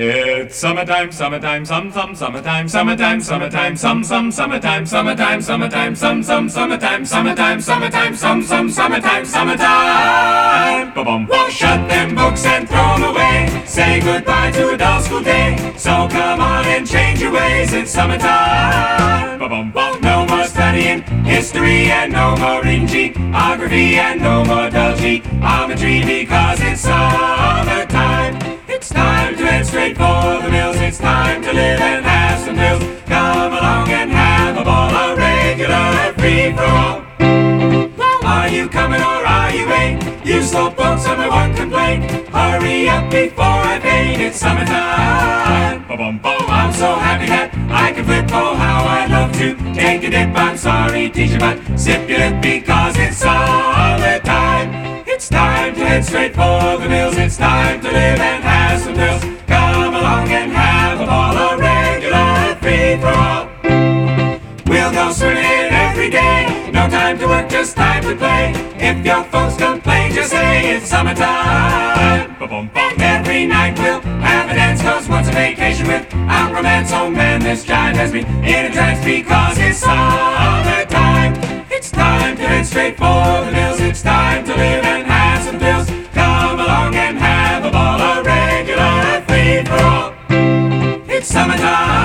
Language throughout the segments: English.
It's summertime, summertime, some, some, summertime, summertime, summertime, some, some, summertime, summertime, summertime, some, some, summertime, summertime, summertime, some, some, summertime, summertime. Ba-bum. Well, shut them books and throw 'em away. Say goodbye to a dull school day. So come on and change your ways. It's summertime. Ba-bum. Well, no more studying history and no more reading geography and no more dull geometry because it's summertime. To for the mills. It's time to live and have some thrills. Come along and have a ball, a regular free for all. Are you coming or are you late? You slow boats on my one complaint. Hurry up before I faint. It's summertime. I'm so happy that I can flip. Oh, how I'd love to take a dip. I'm sorry, teacher, but sip your lip because it's summertime. It's time to head straight for the mills. It's time to live and No time to work, just time to play. If your folks complain, just say it's summertime. Every night we'll have a dance, cause what's a vacation without romance? Oh man, this jive has me in a trance because it's summertime. It's time to head straight for the mills. It's time to live and have some thrills. Come along and have a ball, a regular free for all. It's summertime.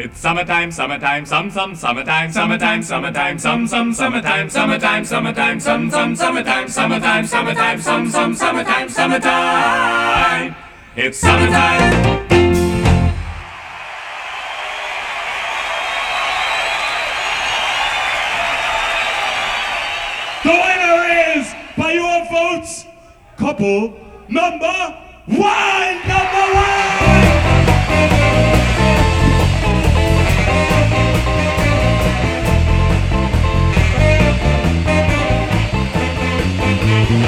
It's summertime, summertime, some, some, summertime, summertime, summertime, some, some, summertime, summertime, summertime, some, some, summertime, summertime, summertime, some, some, summertime, summertime. It's summertime. The winner is, by your votes, couple number one, number one. Yous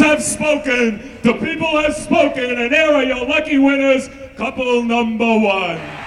have spoken. The people have spoken, and there are your lucky winners. Couple number one.